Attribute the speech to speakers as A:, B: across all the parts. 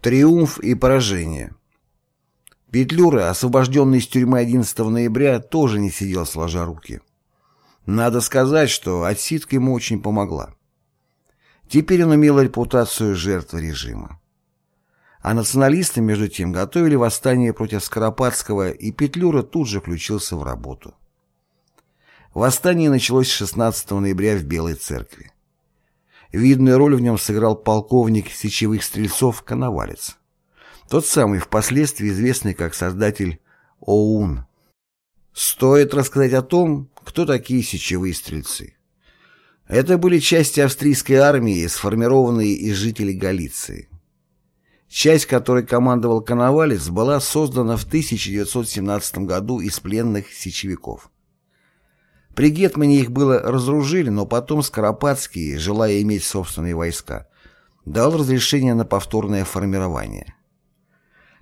A: Триумф и поражение Петлюра, освобожденный из тюрьмы 11 ноября, тоже не сидел сложа руки. Надо сказать, что отсидка ему очень помогла. Теперь он имел репутацию жертвы режима. А националисты, между тем, готовили восстание против Скоропадского, и Петлюра тут же включился в работу. Восстание началось 16 ноября в Белой церкви. Видную роль в нем сыграл полковник сечевых стрельцов Коновалец. Тот самый, впоследствии известный как создатель ОУН. Стоит рассказать о том, кто такие сечевые стрельцы. Это были части австрийской армии, сформированные из жителей Галиции. Часть, которой командовал Коновалец, была создана в 1917 году из пленных сечевиков. При Гетмане их было разоружили, но потом Скоропадский, желая иметь собственные войска, дал разрешение на повторное формирование.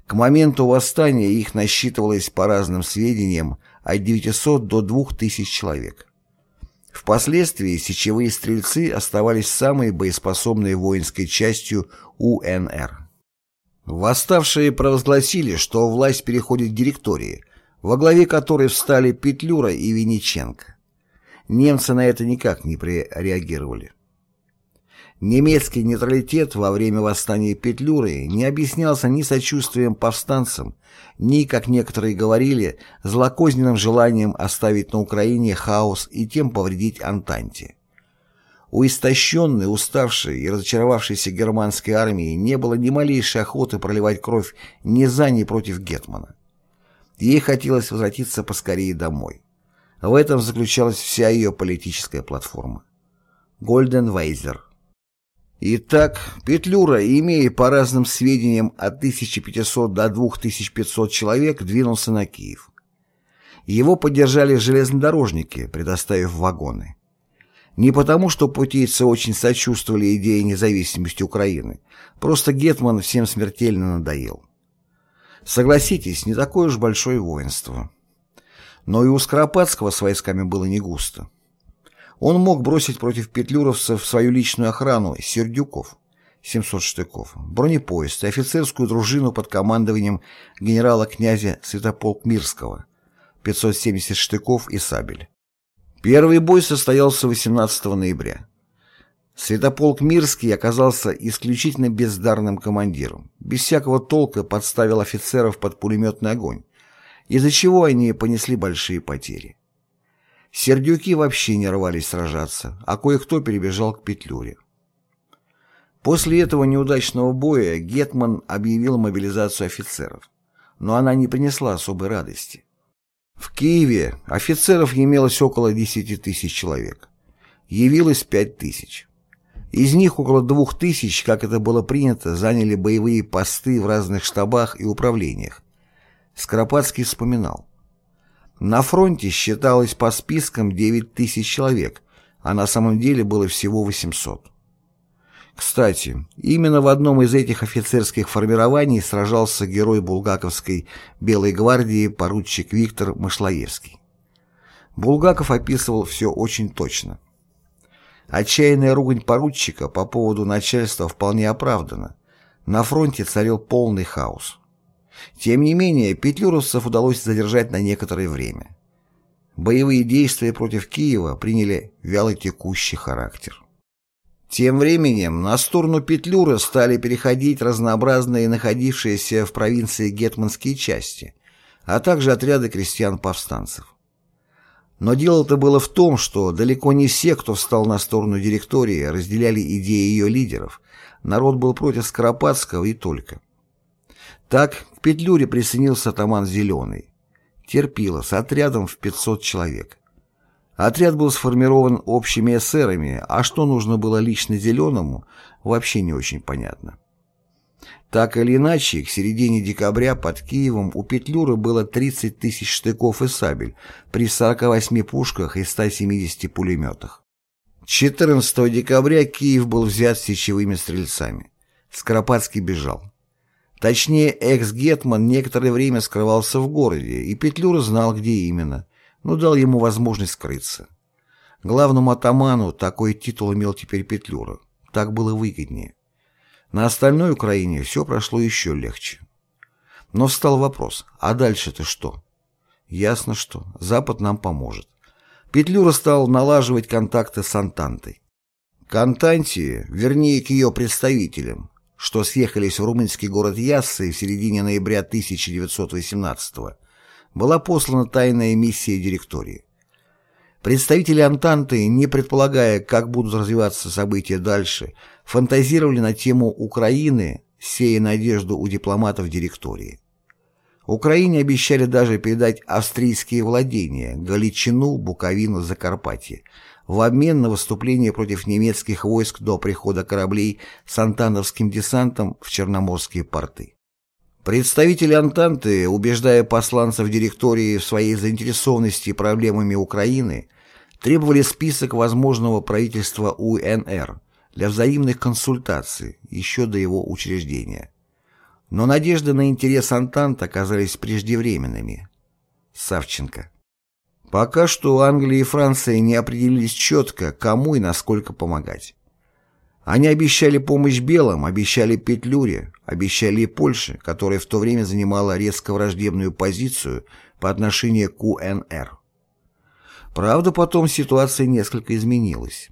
A: К моменту восстания их насчитывалось по разным сведениям от 900 до 2000 человек. Впоследствии сечевые стрельцы оставались самой боеспособной воинской частью УНР. Восставшие провозгласили, что власть переходит к директории, во главе которой встали Петлюра и Винниченко. Немцы на это никак не реагировали. Немецкий нейтралитет во время восстания Петлюры не объяснялся ни сочувствием повстанцам, ни, как некоторые говорили, злокозненным желанием оставить на Украине хаос и тем повредить Антанте. У истощенной, уставшей и разочаровавшейся германской армии не было ни малейшей охоты проливать кровь ни за, ни против Гетмана. Ей хотелось возвратиться поскорее домой. В этом заключалась вся ее политическая платформа. Гольден Вейзер Итак, Петлюра, имея по разным сведениям от 1500 до 2500 человек, двинулся на Киев. Его поддержали железнодорожники, предоставив вагоны. Не потому, что путейцы очень сочувствовали идее независимости Украины, просто Гетман всем смертельно надоел. Согласитесь, не такое уж большое воинство. Но и у Скоропадского с войсками было не густо. Он мог бросить против петлюровцев свою личную охрану Сердюков, 700 штыков, бронепоезд и офицерскую дружину под командованием генерала-князя Святополк Мирского, 570 штыков и сабель. Первый бой состоялся 18 ноября. Святополк Мирский оказался исключительно бездарным командиром, без всякого толка подставил офицеров под пулеметный огонь, из-за чего они понесли большие потери. Сердюки вообще не рвались сражаться, а кое-кто перебежал к Петлюре. После этого неудачного боя Гетман объявил мобилизацию офицеров, но она не принесла особой радости. В Киеве офицеров имелось около 10 тысяч человек. Явилось 5 тысяч. Из них около двух тысяч, как это было принято, заняли боевые посты в разных штабах и управлениях, Скоропадский вспоминал. На фронте считалось по спискам 9 тысяч человек, а на самом деле было всего 800. Кстати, именно в одном из этих офицерских формирований сражался герой Булгаковской Белой гвардии поручик Виктор Мышлоевский. Булгаков описывал все очень точно. Отчаянная ругань поручика по поводу начальства вполне оправдана. На фронте царил полный хаос. Тем не менее, петлюровцев удалось задержать на некоторое время. Боевые действия против Киева приняли вялотекущий характер. Тем временем на сторону Петлюра стали переходить разнообразные находившиеся в провинции гетманские части, а также отряды крестьян-повстанцев. Но дело-то было в том, что далеко не все, кто встал на сторону директории, разделяли идеи ее лидеров. Народ был против Скоропадского и только. Так к Петлюре присоединился атаман Зеленый. Терпило с отрядом в 500 человек. Отряд был сформирован общими эсерами, а что нужно было лично Зеленому, вообще не очень понятно. Так или иначе, к середине декабря под Киевом у Петлюры было 30 тысяч штыков и сабель при 48 пушках и 170 пулеметах. 14 декабря Киев был взят сечевыми стрельцами. Скоропадский бежал. Точнее, экс-гетман некоторое время скрывался в городе, и Петлюра знал, где именно, но дал ему возможность скрыться. Главному атаману такой титул имел теперь Петлюра. Так было выгоднее. На остальной Украине все прошло еще легче. Но встал вопрос, а дальше-то что? Ясно, что Запад нам поможет. Петлюра стал налаживать контакты с Антантой. К Антанте, вернее к ее представителям, что съехались в румынский город Яссы в середине ноября 1918 была послана тайная миссия директории. Представители Антанты, не предполагая, как будут развиваться события дальше, фантазировали на тему Украины, сея надежду у дипломатов директории. Украине обещали даже передать австрийские владения, Галичину, Буковину, Закарпатье, в обмен на выступление против немецких войск до прихода кораблей с антановским десантом в Черноморские порты. Представители Антанты, убеждая посланцев директории в своей заинтересованности проблемами Украины, требовали список возможного правительства УНР для взаимных консультаций еще до его учреждения. Но надежды на интерес Антант оказались преждевременными. Савченко. Пока что Англия и Франция не определились четко, кому и насколько помогать. Они обещали помощь белым, обещали Петлюре, обещали и Польше, которая в то время занимала резко враждебную позицию по отношению к УНР. Правда, потом ситуация несколько изменилась.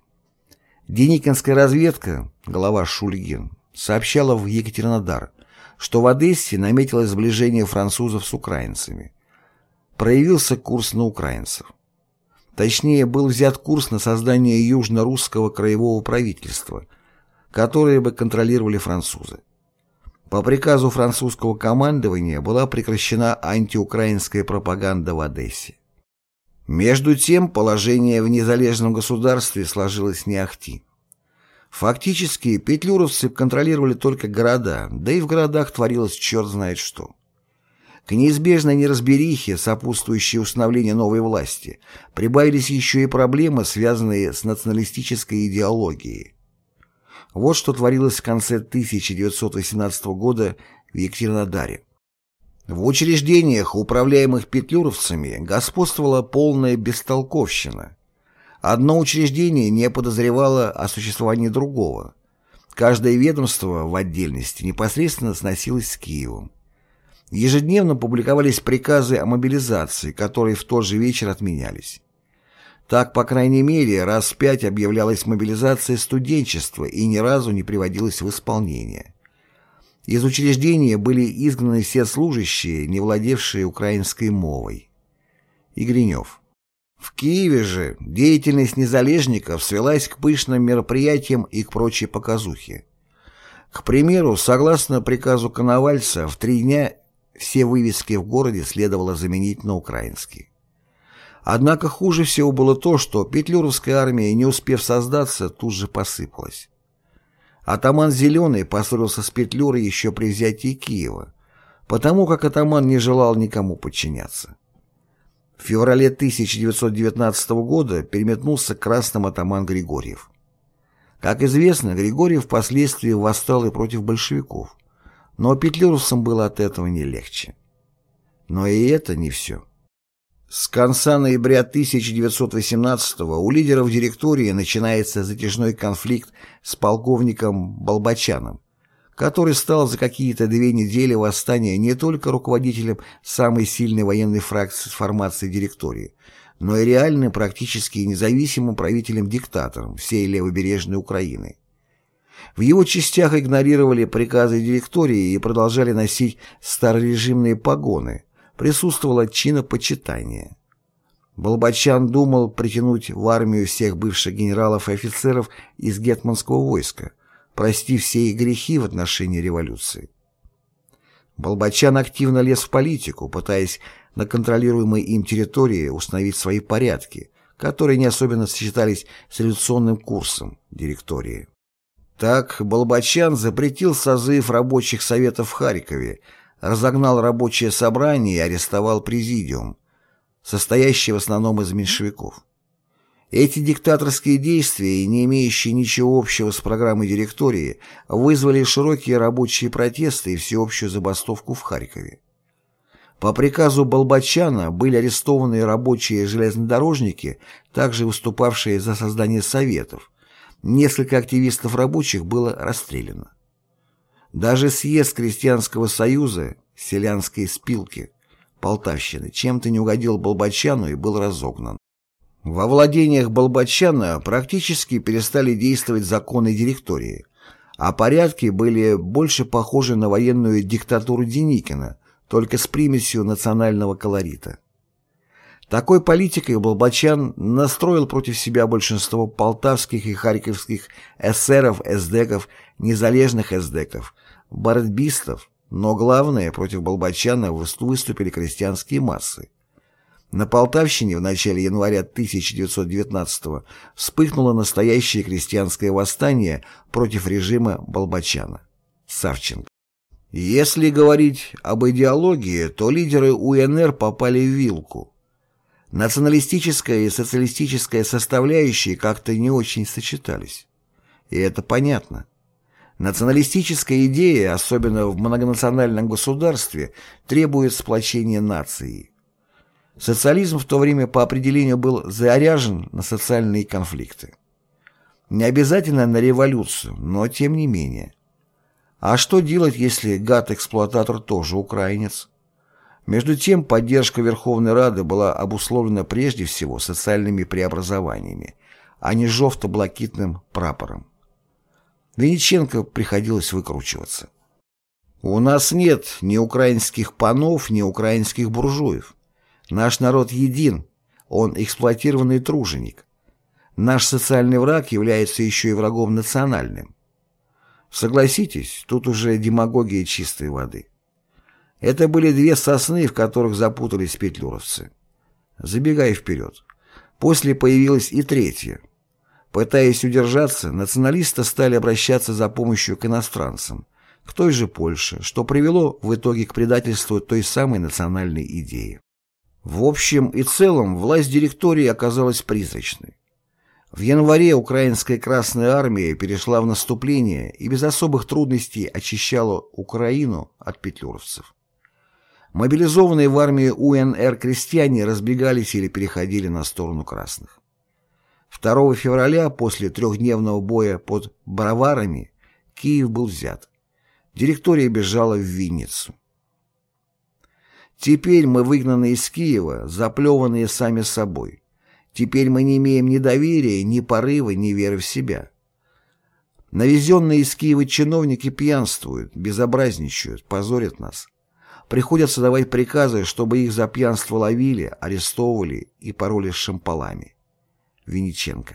A: Деникинская разведка, глава Шульгин, сообщала в Екатеринодар, что в Одессе наметилось сближение французов с украинцами проявился курс на украинцев. Точнее, был взят курс на создание южно-русского краевого правительства, которое бы контролировали французы. По приказу французского командования была прекращена антиукраинская пропаганда в Одессе. Между тем, положение в незалежном государстве сложилось не ахти. Фактически, петлюровцы контролировали только города, да и в городах творилось черт знает что. К неизбежной неразберихе, сопутствующей установлению новой власти, прибавились еще и проблемы, связанные с националистической идеологией. Вот что творилось в конце 1918 года в Екатеринодаре. В учреждениях, управляемых петлюровцами, господствовала полная бестолковщина. Одно учреждение не подозревало о существовании другого. Каждое ведомство в отдельности непосредственно сносилось с Киевом. Ежедневно публиковались приказы о мобилизации, которые в тот же вечер отменялись. Так, по крайней мере, раз в пять объявлялась мобилизация студенчества и ни разу не приводилась в исполнение. Из учреждения были изгнаны все служащие, не владевшие украинской мовой. Игренев. В Киеве же деятельность незалежников свелась к пышным мероприятиям и к прочей показухе. К примеру, согласно приказу Коновальца, в три дня все вывески в городе следовало заменить на украинские. Однако хуже всего было то, что Петлюровская армия, не успев создаться, тут же посыпалась. Атаман Зеленый поссорился с Петлюрой еще при взятии Киева, потому как атаман не желал никому подчиняться. В феврале 1919 года переметнулся красным атаман Григорьев. Как известно, Григорьев впоследствии восстал и против большевиков. Но петлюровцам было от этого не легче. Но и это не все. С конца ноября 1918 у лидеров директории начинается затяжной конфликт с полковником Балбачаном, который стал за какие-то две недели восстания не только руководителем самой сильной военной фракции формации директории, но и реальным практически независимым правителем-диктатором всей левобережной Украины. В его частях игнорировали приказы директории и продолжали носить старорежимные погоны, присутствовало чинопочитание. Балбачан думал притянуть в армию всех бывших генералов и офицеров из гетманского войска, простив все их грехи в отношении революции. Балбачан активно лез в политику, пытаясь на контролируемой им территории установить свои порядки, которые не особенно сочетались с революционным курсом директории. Так Балбачан запретил созыв рабочих советов в Харькове, разогнал рабочее собрание и арестовал президиум, состоящий в основном из меньшевиков. Эти диктаторские действия, не имеющие ничего общего с программой директории, вызвали широкие рабочие протесты и всеобщую забастовку в Харькове. По приказу Балбачана были арестованы рабочие железнодорожники, также выступавшие за создание советов, Несколько активистов рабочих было расстреляно. Даже съезд Крестьянского союза, селянской спилки, Полтавщины, чем-то не угодил Болбачану и был разогнан. Во владениях Болбачана практически перестали действовать законы директории, а порядки были больше похожи на военную диктатуру Деникина, только с примесью национального колорита. Такой политикой Болбачан настроил против себя большинство полтавских и харьковских эсеров, эсдеков, незалежных эсдеков, боротьбистов, но главное, против Болбачана выступили крестьянские массы. На Полтавщине в начале января 1919 вспыхнуло настоящее крестьянское восстание против режима Болбачана. Савченко. Если говорить об идеологии, то лидеры УНР попали в вилку. Националистическая и социалистическая составляющие как-то не очень сочетались. И это понятно. Националистическая идея, особенно в многонациональном государстве, требует сплочения нации. Социализм в то время по определению был заряжен на социальные конфликты. Не обязательно на революцию, но тем не менее. А что делать, если гад-эксплуататор тоже украинец? Между тем, поддержка Верховной Рады была обусловлена прежде всего социальными преобразованиями, а не жовто-блакитным прапором. Вениченко приходилось выкручиваться. У нас нет ни украинских панов, ни украинских буржуев. Наш народ един, он эксплуатированный труженик. Наш социальный враг является еще и врагом национальным. Согласитесь, тут уже демагогия чистой воды. Это были две сосны, в которых запутались петлюровцы. Забегая вперед. После появилась и третья. Пытаясь удержаться, националисты стали обращаться за помощью к иностранцам, к той же Польше, что привело в итоге к предательству той самой национальной идеи. В общем и целом власть директории оказалась призрачной. В январе украинская Красная Армия перешла в наступление и без особых трудностей очищала Украину от петлюровцев. Мобилизованные в армию УНР крестьяне разбегались или переходили на сторону красных. 2 февраля после трехдневного боя под Броварами Киев был взят. Директория бежала в Винницу. Теперь мы выгнаны из Киева, заплеванные сами собой. Теперь мы не имеем ни доверия, ни порыва, ни веры в себя. Навезенные из Киева чиновники пьянствуют, безобразничают, позорят нас. Приходится давать приказы, чтобы их за пьянство ловили, арестовывали и пороли шампалами. Винниченко